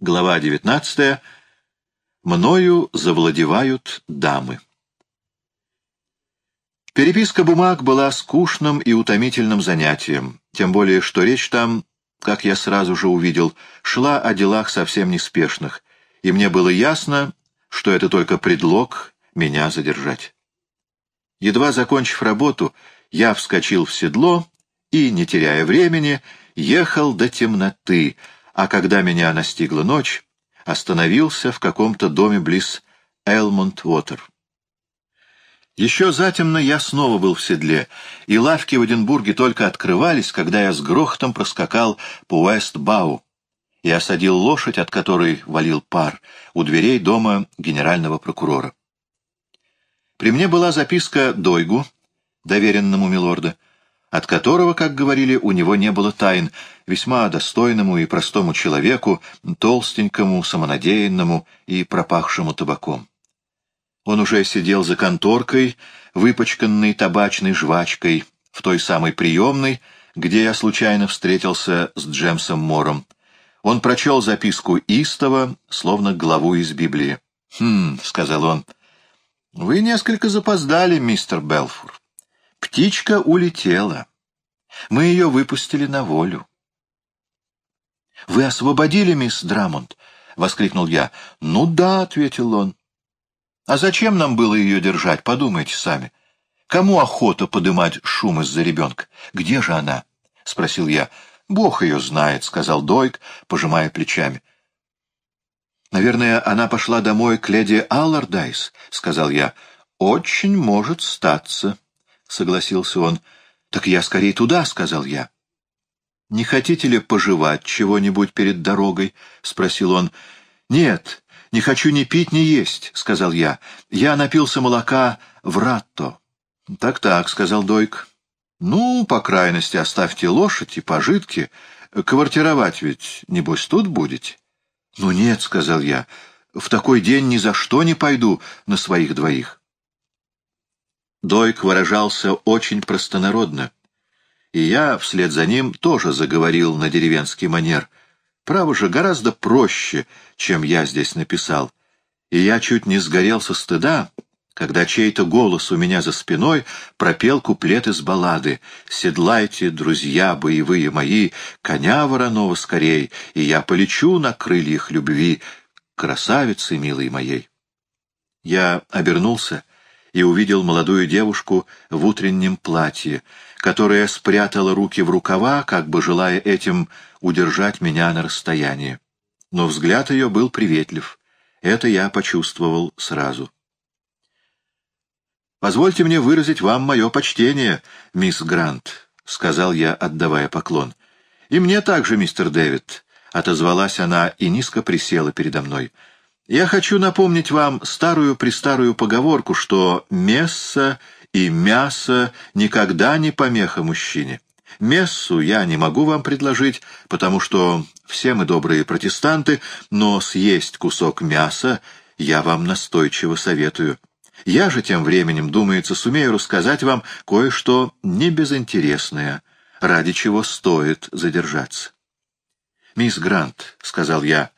Глава 19. Мною завладевают дамы. Переписка бумаг была скучным и утомительным занятием, тем более что речь там, как я сразу же увидел, шла о делах совсем неспешных, и мне было ясно, что это только предлог меня задержать. Едва закончив работу, я вскочил в седло и, не теряя времени, ехал до темноты, а когда меня настигла ночь, остановился в каком-то доме близ Элмонд-Уотер. Еще затемно я снова был в седле, и лавки в Эдинбурге только открывались, когда я с грохотом проскакал по Уэст-Бау и осадил лошадь, от которой валил пар, у дверей дома генерального прокурора. При мне была записка Дойгу, доверенному милорда, от которого, как говорили, у него не было тайн, весьма достойному и простому человеку, толстенькому, самонадеянному и пропахшему табаком. Он уже сидел за конторкой, выпачканной табачной жвачкой, в той самой приемной, где я случайно встретился с Джемсом Мором. Он прочел записку Истова, словно главу из Библии. «Хм», — сказал он, — «вы несколько запоздали, мистер Белфур. Птичка улетела. Мы ее выпустили на волю. — Вы освободили мисс Драмонт? — воскликнул я. — Ну да, — ответил он. — А зачем нам было ее держать, подумайте сами. Кому охота подымать шум из-за ребенка? Где же она? — спросил я. — Бог ее знает, — сказал Дойк, пожимая плечами. — Наверное, она пошла домой к леди Аллардайс, — сказал я. — Очень может статься. — согласился он. — Так я скорее туда, — сказал я. — Не хотите ли пожевать чего-нибудь перед дорогой? — спросил он. — Нет, не хочу ни пить, ни есть, — сказал я. Я напился молока в ратто. Так — Так-так, — сказал Дойк. — Ну, по крайности, оставьте лошадь и пожитки. Квартировать ведь, небось, тут будете? — Ну нет, — сказал я, — в такой день ни за что не пойду на своих двоих. Дойк выражался очень простонародно, и я вслед за ним тоже заговорил на деревенский манер. Право же, гораздо проще, чем я здесь написал. И я чуть не сгорел со стыда, когда чей-то голос у меня за спиной пропел куплет из баллады «Седлайте, друзья боевые мои, коня вороного скорей, и я полечу на крыльях любви, красавицы милой моей». Я обернулся и увидел молодую девушку в утреннем платье, которая спрятала руки в рукава, как бы желая этим удержать меня на расстоянии. Но взгляд ее был приветлив. Это я почувствовал сразу. «Позвольте мне выразить вам мое почтение, мисс Грант», — сказал я, отдавая поклон. «И мне также, мистер Дэвид», — отозвалась она и низко присела передо мной. Я хочу напомнить вам старую-престарую поговорку, что месса и мясо никогда не помеха мужчине. Мессу я не могу вам предложить, потому что все мы добрые протестанты, но съесть кусок мяса я вам настойчиво советую. Я же тем временем, думается, сумею рассказать вам кое-что небезынтересное, ради чего стоит задержаться. «Мисс Грант», — сказал я,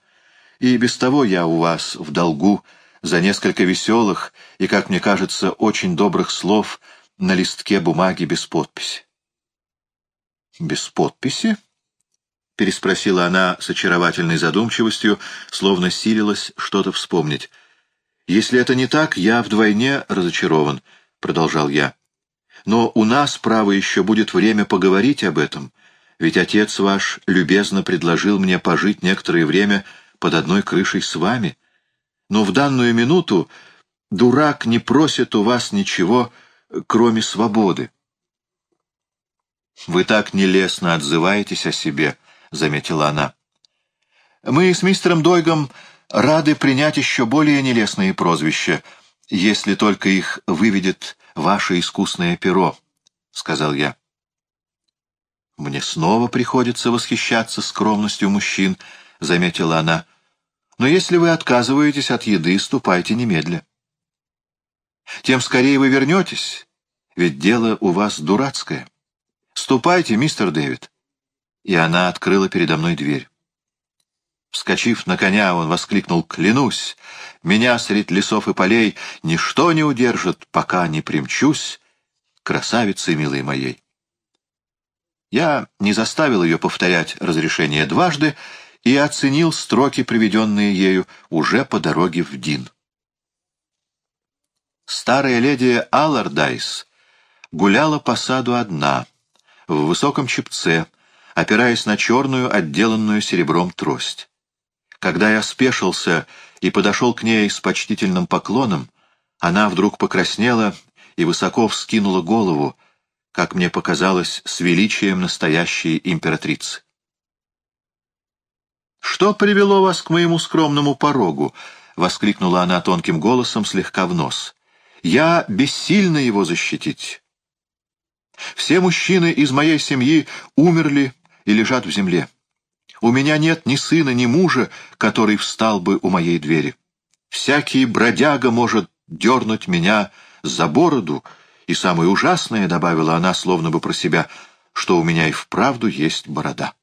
и без того я у вас в долгу за несколько веселых и, как мне кажется, очень добрых слов на листке бумаги без подписи. «Без подписи?» — переспросила она с очаровательной задумчивостью, словно силилась что-то вспомнить. «Если это не так, я вдвойне разочарован», — продолжал я. «Но у нас, право, еще будет время поговорить об этом, ведь отец ваш любезно предложил мне пожить некоторое время под одной крышей с вами. Но в данную минуту дурак не просит у вас ничего, кроме свободы. «Вы так нелестно отзываетесь о себе», — заметила она. «Мы с мистером Дойгом рады принять еще более нелестные прозвища, если только их выведет ваше искусное перо», — сказал я. «Мне снова приходится восхищаться скромностью мужчин», — заметила она. «Но если вы отказываетесь от еды, ступайте немедля. Тем скорее вы вернетесь, ведь дело у вас дурацкое. Ступайте, мистер Дэвид». И она открыла передо мной дверь. Вскочив на коня, он воскликнул «Клянусь! Меня средь лесов и полей ничто не удержит, пока не примчусь, красавицей милой моей». Я не заставил ее повторять разрешение дважды и оценил строки, приведенные ею уже по дороге в Дин. Старая леди Аллардайс гуляла по саду одна, в высоком чепце, опираясь на черную, отделанную серебром трость. Когда я спешился и подошел к ней с почтительным поклоном, она вдруг покраснела и высоко вскинула голову, как мне показалось, с величием настоящей императрицы. «Что привело вас к моему скромному порогу?» — воскликнула она тонким голосом, слегка в нос. «Я бессильна его защитить. Все мужчины из моей семьи умерли и лежат в земле. У меня нет ни сына, ни мужа, который встал бы у моей двери. Всякий бродяга может дернуть меня за бороду, и самое ужасное, — добавила она, словно бы про себя, — что у меня и вправду есть борода.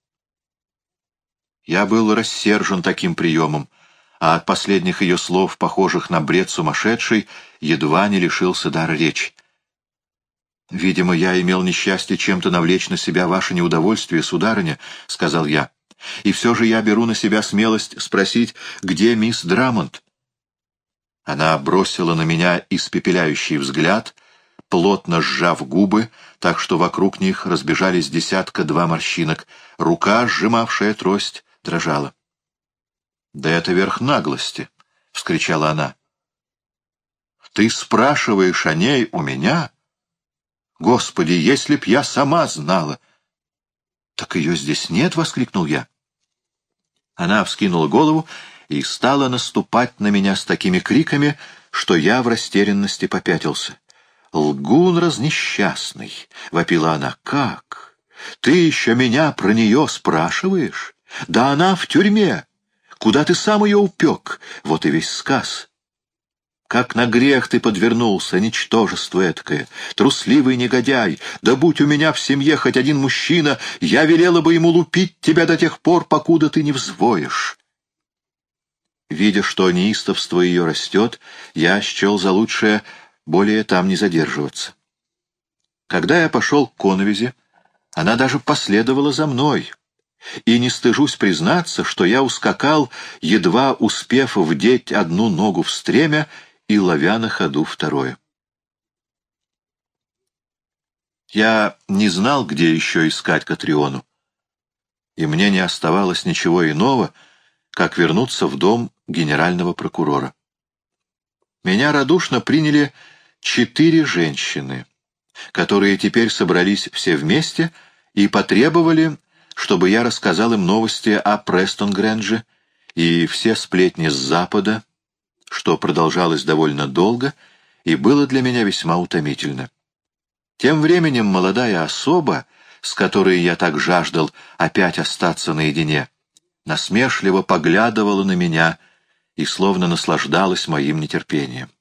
Я был рассержен таким приемом, а от последних ее слов, похожих на бред сумасшедший, едва не лишился дара речи. «Видимо, я имел несчастье чем-то навлечь на себя ваше неудовольствие, сударыня», — сказал я. «И все же я беру на себя смелость спросить, где мисс Драмонт?» Она бросила на меня испепеляющий взгляд, плотно сжав губы, так что вокруг них разбежались десятка-два морщинок. Рука, сжимавшая трость, дрожала. «Да это верх наглости!» — вскричала она. «Ты спрашиваешь о ней у меня?» Господи, если б я сама знала! — Так ее здесь нет! — воскликнул я. Она вскинула голову и стала наступать на меня с такими криками, что я в растерянности попятился. «Лгун разнесчастный!» — вопила она. «Как? Ты еще меня про нее спрашиваешь? Да она в тюрьме! Куда ты сам ее упек? Вот и весь сказ. Как на грех ты подвернулся, ничтожество эткое, трусливый негодяй! Да будь у меня в семье хоть один мужчина, я велела бы ему лупить тебя до тех пор, покуда ты не взвоишь. Видя, что неистовство ее растет, я счел за лучшее более там не задерживаться. Когда я пошел к коновизе, она даже последовала за мной, и не стыжусь признаться, что я ускакал, едва успев вдеть одну ногу в стремя и ловя на ходу второе. Я не знал, где еще искать Катриону, и мне не оставалось ничего иного, как вернуться в дом генерального прокурора. Меня радушно приняли четыре женщины, которые теперь собрались все вместе и потребовали, чтобы я рассказал им новости о Престон-Грэндже и все сплетни с Запада, что продолжалось довольно долго и было для меня весьма утомительно. Тем временем молодая особа, с которой я так жаждал опять остаться наедине, насмешливо поглядывала на меня и словно наслаждалась моим нетерпением.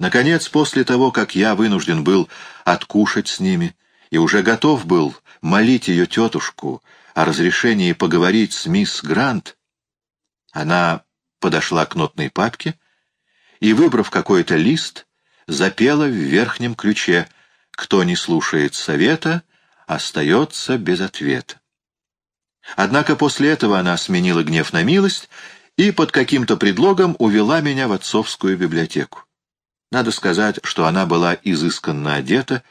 Наконец, после того, как я вынужден был откушать с ними и уже готов был молить ее тетушку о разрешении поговорить с мисс Грант, она подошла к нотной папке и, выбрав какой-то лист, запела в верхнем ключе «Кто не слушает совета, остается без ответа». Однако после этого она сменила гнев на милость и под каким-то предлогом увела меня в отцовскую библиотеку. Надо сказать, что она была изысканно одета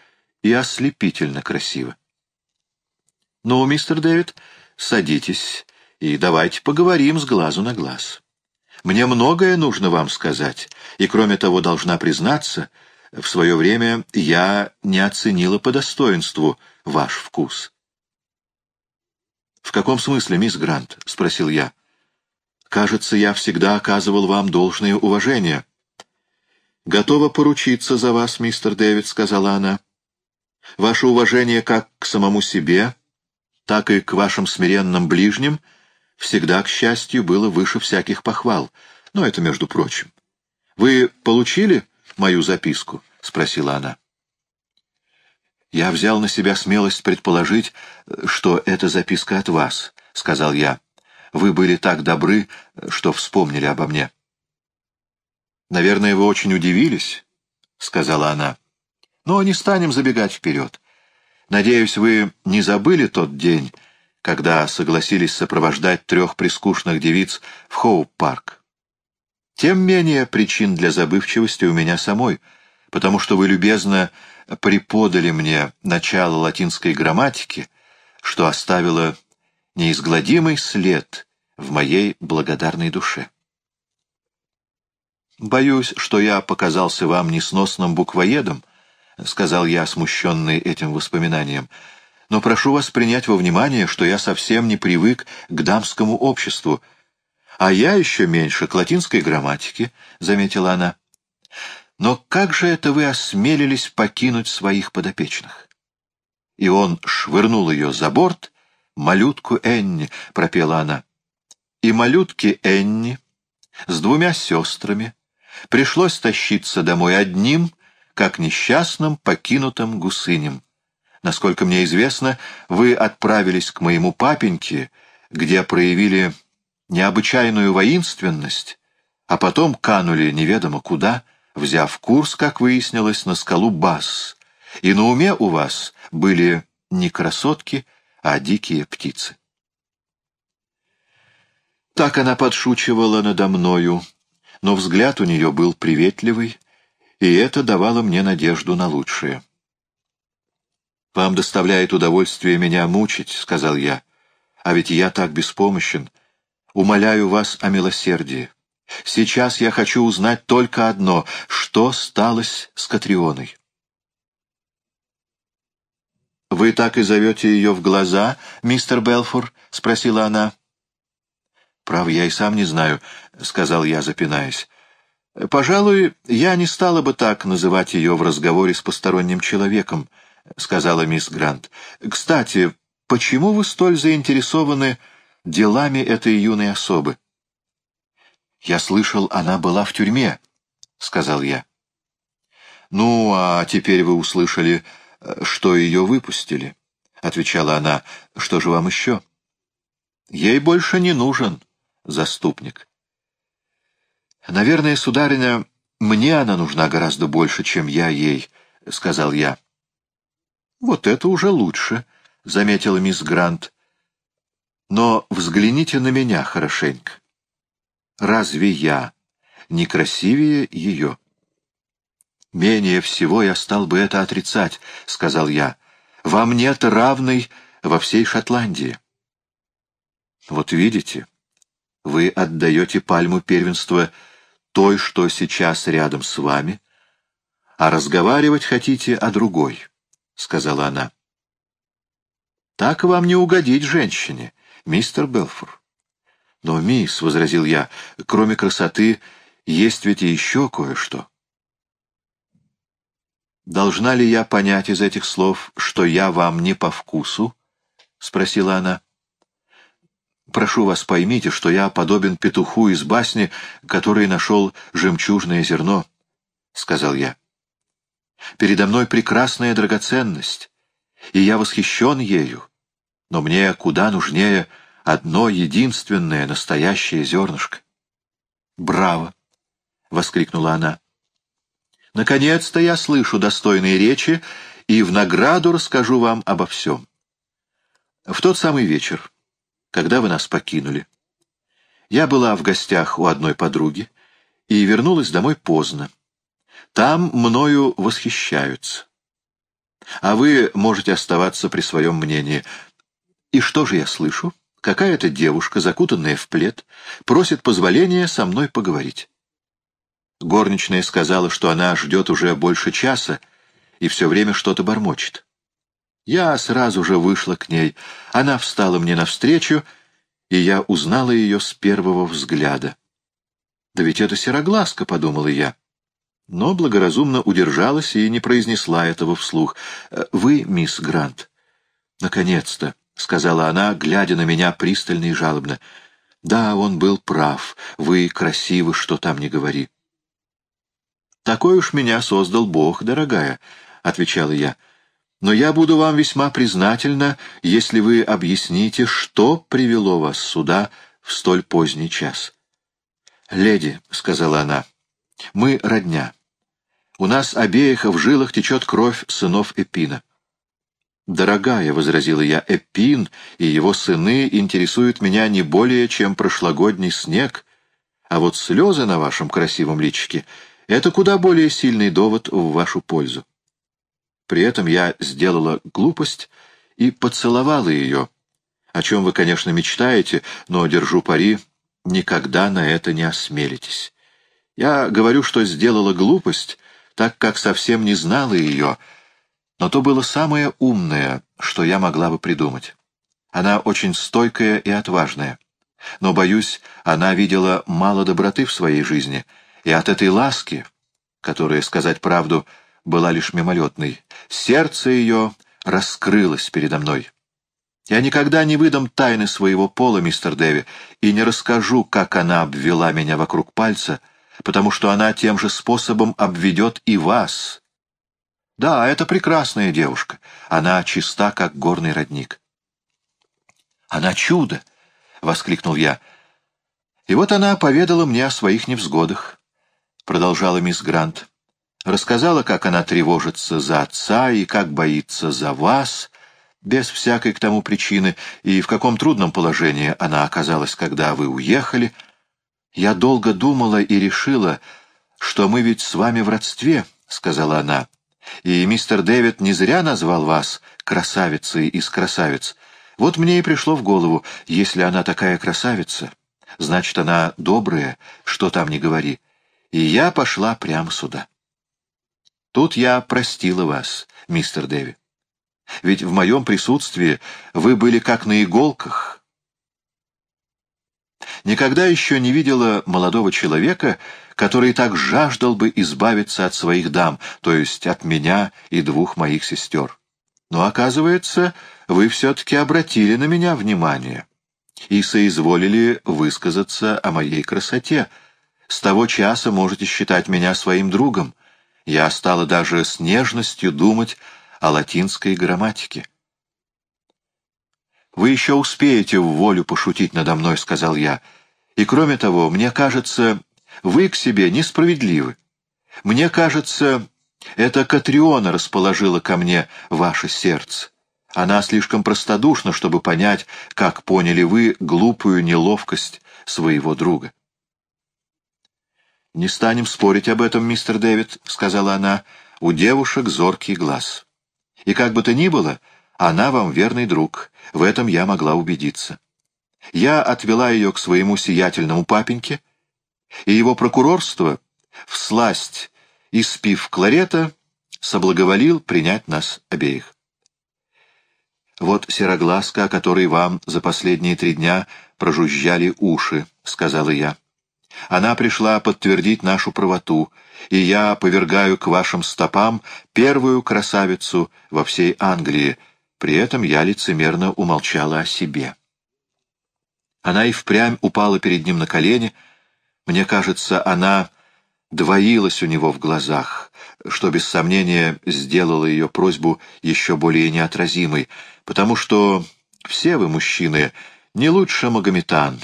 и ослепительно красива. «Ну, мистер Дэвид, садитесь и давайте поговорим с глазу на глаз». Мне многое нужно вам сказать, и, кроме того, должна признаться, в свое время я не оценила по достоинству ваш вкус. «В каком смысле, мисс Грант?» — спросил я. «Кажется, я всегда оказывал вам должное уважение». «Готова поручиться за вас, мистер Дэвид», — сказала она. «Ваше уважение как к самому себе, так и к вашим смиренным ближним — всегда, к счастью, было выше всяких похвал. Но это между прочим. «Вы получили мою записку?» — спросила она. «Я взял на себя смелость предположить, что это записка от вас», — сказал я. вы были так добры, что вспомнили обо мне. «Наверное, вы очень удивились», — сказала она. «Но не станем забегать вперед. Надеюсь, вы не забыли тот день, когда согласились сопровождать трех прискучных девиц в Хоуп-парк. Тем менее причин для забывчивости у меня самой, потому что вы любезно преподали мне начало латинской грамматики, что оставило неизгладимый след в моей благодарной душе. «Боюсь, что я показался вам несносным буквоедом», — сказал я, смущенный этим воспоминанием, — но прошу вас принять во внимание, что я совсем не привык к дамскому обществу, а я еще меньше к латинской грамматике, — заметила она. Но как же это вы осмелились покинуть своих подопечных? И он швырнул ее за борт, малютку Энни, — пропела она. И малютке Энни с двумя сестрами пришлось тащиться домой одним, как несчастным покинутым гусынем. Насколько мне известно, вы отправились к моему папеньке, где проявили необычайную воинственность, а потом канули неведомо куда, взяв курс, как выяснилось, на скалу Бас, и на уме у вас были не красотки, а дикие птицы. Так она подшучивала надо мною, но взгляд у нее был приветливый, и это давало мне надежду на лучшее. «Вам доставляет удовольствие меня мучить», — сказал я. «А ведь я так беспомощен. Умоляю вас о милосердии. Сейчас я хочу узнать только одно — что сталось с Катрионой?» «Вы так и зовете ее в глаза, мистер Белфур?» — спросила она. «Прав, я и сам не знаю», — сказал я, запинаясь. «Пожалуй, я не стала бы так называть ее в разговоре с посторонним человеком», — сказала мисс Грант. «Кстати, почему вы столь заинтересованы делами этой юной особы?» «Я слышал, она была в тюрьме», — сказал я. «Ну, а теперь вы услышали, что ее выпустили», — отвечала она. «Что же вам еще?» «Ей больше не нужен заступник». «Наверное, сударыня, мне она нужна гораздо больше, чем я ей», — сказал я. «Вот это уже лучше», — заметила мисс Грант. «Но взгляните на меня хорошенько. Разве я не красивее ее?» «Менее всего я стал бы это отрицать», — сказал я. «Вам нет равной во всей Шотландии». «Вот видите, вы отдаете пальму первенства той, что сейчас рядом с вами, а разговаривать хотите о другой». — сказала она. «Так вам не угодить женщине, мистер Белфур». «Но, мисс», — возразил я, — «кроме красоты есть ведь и еще кое-что». «Должна ли я понять из этих слов, что я вам не по вкусу?» — спросила она. «Прошу вас, поймите, что я подобен петуху из басни, который нашел жемчужное зерно», — сказал я. Передо мной прекрасная драгоценность, и я восхищен ею, но мне куда нужнее одно единственное настоящее зернышко. «Браво!» — воскликнула она. «Наконец-то я слышу достойные речи и в награду расскажу вам обо всем. В тот самый вечер, когда вы нас покинули, я была в гостях у одной подруги и вернулась домой поздно. Там мною восхищаются. А вы можете оставаться при своем мнении. И что же я слышу? Какая-то девушка, закутанная в плед, просит позволения со мной поговорить. Горничная сказала, что она ждет уже больше часа и все время что-то бормочет. Я сразу же вышла к ней. Она встала мне навстречу, и я узнала ее с первого взгляда. «Да ведь это сероглазка», — подумала я но благоразумно удержалась и не произнесла этого вслух. «Э, «Вы, мисс Грант?» «Наконец-то», — сказала она, глядя на меня пристально и жалобно. «Да, он был прав. Вы красивы, что там не говори». «Такой уж меня создал Бог, дорогая», — отвечала я. «Но я буду вам весьма признательна, если вы объясните, что привело вас сюда в столь поздний час. «Леди», — сказала она, — «мы родня. У нас обеих в жилах течет кровь сынов Эпина». «Дорогая», — возразила я, — «Эпин и его сыны интересуют меня не более, чем прошлогодний снег, а вот слезы на вашем красивом личике — это куда более сильный довод в вашу пользу». При этом я сделала глупость и поцеловала ее, о чем вы, конечно, мечтаете, но, держу пари, никогда на это не осмелитесь. Я говорю, что сделала глупость, так как совсем не знала ее, но то было самое умное, что я могла бы придумать. Она очень стойкая и отважная. Но, боюсь, она видела мало доброты в своей жизни, и от этой ласки, которая, сказать правду, была лишь мимолетной, сердце ее раскрылось передо мной. Я никогда не выдам тайны своего пола, мистер Дэви, и не расскажу, как она обвела меня вокруг пальца, потому что она тем же способом обведет и вас. Да, это прекрасная девушка. Она чиста, как горный родник. «Она чудо!» — воскликнул я. «И вот она поведала мне о своих невзгодах», — продолжала мисс Грант. Рассказала, как она тревожится за отца и как боится за вас, без всякой к тому причины, и в каком трудном положении она оказалась, когда вы уехали. Я долго думала и решила, что мы ведь с вами в родстве, — сказала она. И мистер Дэвид не зря назвал вас красавицей из красавиц. Вот мне и пришло в голову, если она такая красавица, значит, она добрая, что там не говори. И я пошла прямо сюда. Тут я простила вас, мистер Дэви. Ведь в моем присутствии вы были как на иголках. Никогда еще не видела молодого человека, который так жаждал бы избавиться от своих дам, то есть от меня и двух моих сестер. Но, оказывается, вы все-таки обратили на меня внимание и соизволили высказаться о моей красоте. С того часа можете считать меня своим другом. Я стала даже с нежностью думать о латинской грамматике. «Вы еще успеете в волю пошутить надо мной», — сказал я. «И кроме того, мне кажется, вы к себе несправедливы. Мне кажется, это Катриона расположила ко мне ваше сердце. Она слишком простодушна, чтобы понять, как поняли вы глупую неловкость своего друга». «Не станем спорить об этом, мистер Дэвид», — сказала она. «У девушек зоркий глаз. И как бы то ни было, она вам верный друг. В этом я могла убедиться. Я отвела ее к своему сиятельному папеньке, и его прокурорство, всласть испив кларета, соблаговолил принять нас обеих. «Вот сероглазка, о которой вам за последние три дня прожужжали уши», — сказала я. Она пришла подтвердить нашу правоту, и я повергаю к вашим стопам первую красавицу во всей Англии. При этом я лицемерно умолчала о себе. Она и впрямь упала перед ним на колени. Мне кажется, она двоилась у него в глазах, что, без сомнения, сделало ее просьбу еще более неотразимой, потому что все вы, мужчины, не лучше Магометан,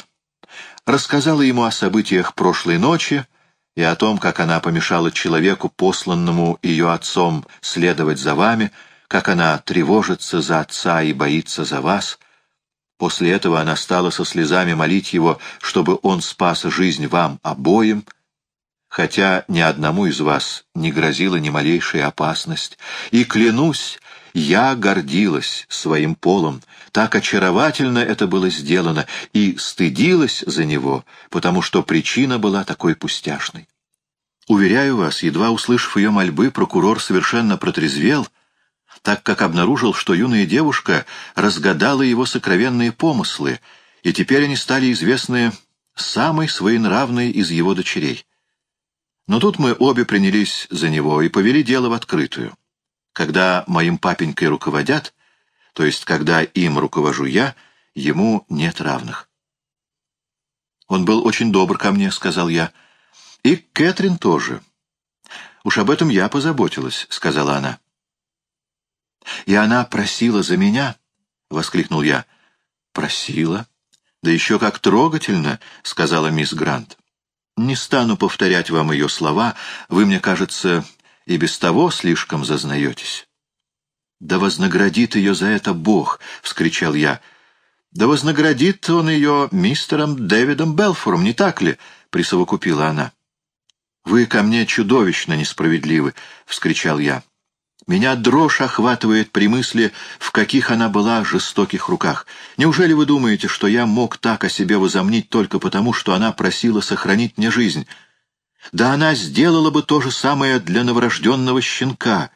рассказала ему о событиях прошлой ночи и о том, как она помешала человеку, посланному ее отцом, следовать за вами, как она тревожится за отца и боится за вас. После этого она стала со слезами молить его, чтобы он спас жизнь вам обоим, хотя ни одному из вас не грозила ни малейшая опасность. И, клянусь, я гордилась своим полом, так очаровательно это было сделано, и стыдилась за него, потому что причина была такой пустяшной. Уверяю вас, едва услышав ее мольбы, прокурор совершенно протрезвел, так как обнаружил, что юная девушка разгадала его сокровенные помыслы, и теперь они стали известны самой своенравной из его дочерей. Но тут мы обе принялись за него и повели дело в открытую. Когда моим папенькой руководят, то есть когда им руковожу я, ему нет равных. «Он был очень добр ко мне», — сказал я. «И Кэтрин тоже. Уж об этом я позаботилась», — сказала она. «И она просила за меня?» — воскликнул я. «Просила?» «Да еще как трогательно», — сказала мисс Грант. «Не стану повторять вам ее слова, вы, мне кажется, и без того слишком зазнаетесь». «Да вознаградит ее за это Бог!» — вскричал я. «Да вознаградит он ее мистером Дэвидом Белфором, не так ли?» — присовокупила она. «Вы ко мне чудовищно несправедливы!» — вскричал я. Меня дрожь охватывает при мысли, в каких она была жестоких руках. Неужели вы думаете, что я мог так о себе возомнить только потому, что она просила сохранить мне жизнь? Да она сделала бы то же самое для новорожденного щенка.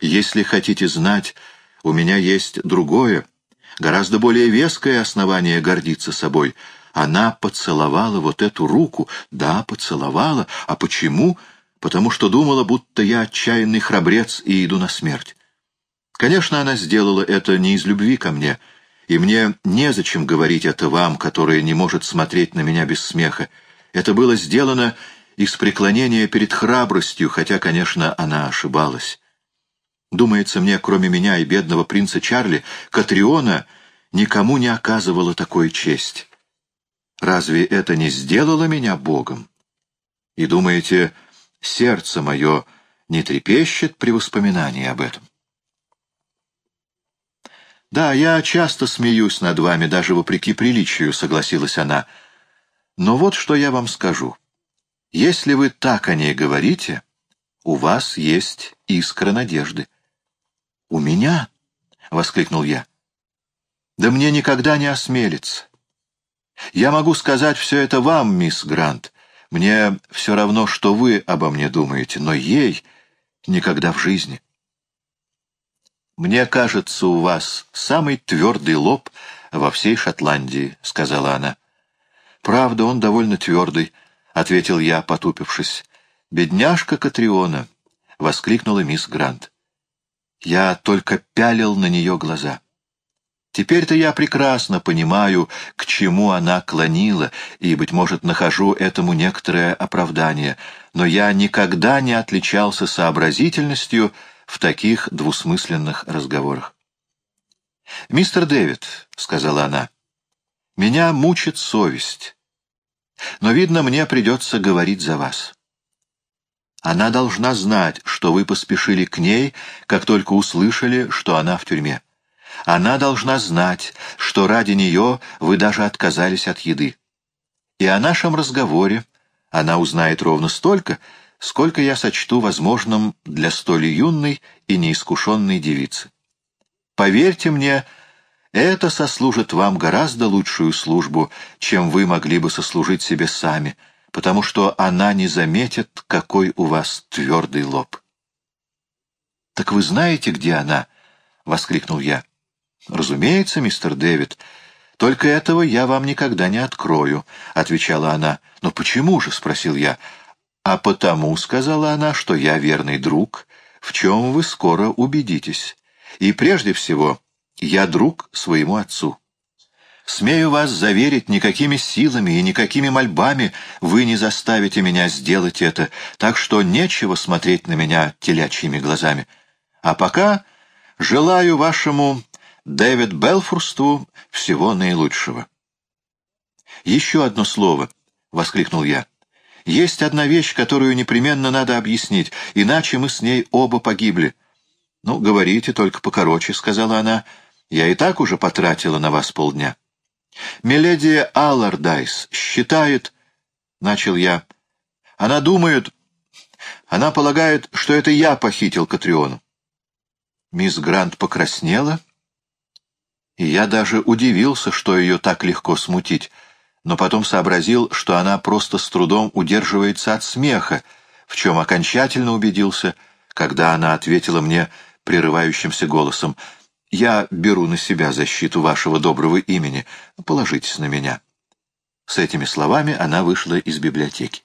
Если хотите знать, у меня есть другое, гораздо более веское основание гордиться собой. Она поцеловала вот эту руку. Да, поцеловала. А почему? — потому что думала, будто я отчаянный храбрец и иду на смерть. Конечно, она сделала это не из любви ко мне, и мне незачем говорить это вам, которая не может смотреть на меня без смеха. Это было сделано из преклонения перед храбростью, хотя, конечно, она ошибалась. Думается мне, кроме меня и бедного принца Чарли, Катриона никому не оказывала такой честь. Разве это не сделало меня Богом? И думаете, сердце мое не трепещет при воспоминании об этом. «Да, я часто смеюсь над вами, даже вопреки приличию», — согласилась она. «Но вот что я вам скажу. Если вы так о ней говорите, у вас есть искра надежды». «У меня?» — воскликнул я. «Да мне никогда не осмелится. Я могу сказать все это вам, мисс Грант, мне все равно, что вы обо мне думаете, но ей никогда в жизни. «Мне кажется, у вас самый твердый лоб во всей Шотландии», — сказала она. «Правда, он довольно твердый», — ответил я, потупившись. «Бедняжка Катриона», — воскликнула мисс Грант. Я только пялил на нее глаза. Теперь-то я прекрасно понимаю, к чему она клонила, и, быть может, нахожу этому некоторое оправдание, но я никогда не отличался сообразительностью в таких двусмысленных разговорах. «Мистер Дэвид», — сказала она, — «меня мучит совесть, но, видно, мне придется говорить за вас. Она должна знать, что вы поспешили к ней, как только услышали, что она в тюрьме. Она должна знать, что ради нее вы даже отказались от еды. И о нашем разговоре она узнает ровно столько, сколько я сочту возможным для столь юной и неискушенной девицы. Поверьте мне, это сослужит вам гораздо лучшую службу, чем вы могли бы сослужить себе сами, потому что она не заметит, какой у вас твердый лоб. «Так вы знаете, где она?» — воскликнул я. «Разумеется, мистер Дэвид. Только этого я вам никогда не открою», — отвечала она. «Но почему же?» — спросил я. «А потому», — сказала она, — «что я верный друг, в чем вы скоро убедитесь. И прежде всего, я друг своему отцу». Смею вас заверить, никакими силами и никакими мольбами вы не заставите меня сделать это, так что нечего смотреть на меня телячьими глазами. А пока желаю вашему Дэвид Белфурству всего наилучшего. «Еще одно слово», — воскликнул я. «Есть одна вещь, которую непременно надо объяснить, иначе мы с ней оба погибли». «Ну, говорите, только покороче», — сказала она. «Я и так уже потратила на вас полдня». «Миледи Аллардайс считает...» — начал я. «Она думает... Она полагает, что это я похитил Катриону». Мисс Грант покраснела и я даже удивился, что ее так легко смутить, но потом сообразил, что она просто с трудом удерживается от смеха, в чем окончательно убедился, когда она ответила мне прерывающимся голосом «Я беру на себя защиту вашего доброго имени, положитесь на меня». С этими словами она вышла из библиотеки.